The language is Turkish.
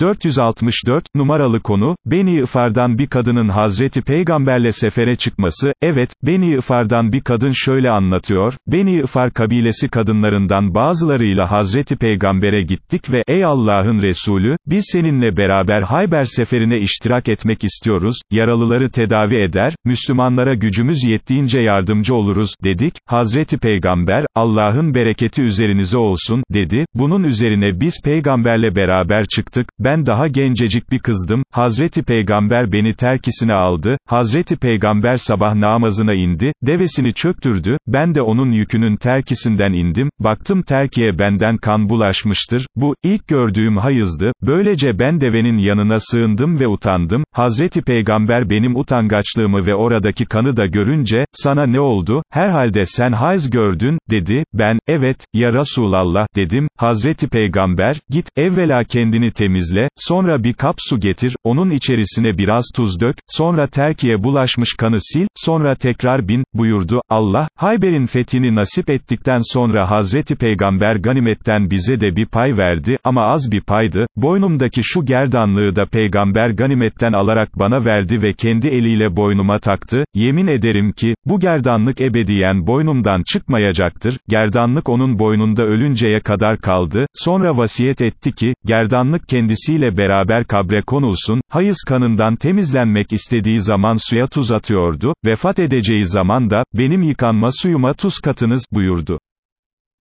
464, numaralı konu, Beni İfar'dan bir kadının Hazreti Peygamberle sefere çıkması, evet, Beni İfar'dan bir kadın şöyle anlatıyor, Beni İfar kabilesi kadınlarından bazılarıyla Hazreti Peygamber'e gittik ve, ey Allah'ın Resulü, biz seninle beraber Hayber seferine iştirak etmek istiyoruz, yaralıları tedavi eder, Müslümanlara gücümüz yettiğince yardımcı oluruz, dedik, Hazreti Peygamber, Allah'ın bereketi üzerinize olsun, dedi, bunun üzerine biz Peygamberle beraber çıktık, ben daha gencecik bir kızdım, Hazreti Peygamber beni terkisine aldı, Hazreti Peygamber sabah namazına indi, devesini çöktürdü, ben de onun yükünün terkisinden indim, baktım terkiye benden kan bulaşmıştır, bu, ilk gördüğüm hayızdı, böylece ben devenin yanına sığındım ve utandım, Hazreti Peygamber benim utangaçlığımı ve oradaki kanı da görünce, sana ne oldu, herhalde sen hayız gördün, dedi, ben, evet, ya Resulallah, dedim, Hazreti Peygamber, git, evvela kendini temizle, sonra bir kap su getir, onun içerisine biraz tuz dök, sonra terkiye bulaşmış kanı sil, sonra tekrar bin, buyurdu, Allah, Hayber'in fethini nasip ettikten sonra Hazreti Peygamber ganimetten bize de bir pay verdi, ama az bir paydı, boynumdaki şu gerdanlığı da Peygamber ganimetten alarak bana verdi ve kendi eliyle boynuma taktı, yemin ederim ki, bu gerdanlık ebediyen boynumdan çıkmayacaktır, gerdanlık onun boynunda ölünceye kadar kaldı, sonra vasiyet etti ki, gerdanlık kendisiyle beraber kabre konulsun, hayız kanından temizlenmek istediği zaman suya tuz atıyordu, vefat edeceği zaman da, benim yıkanma suyuma tuz katınız, buyurdu.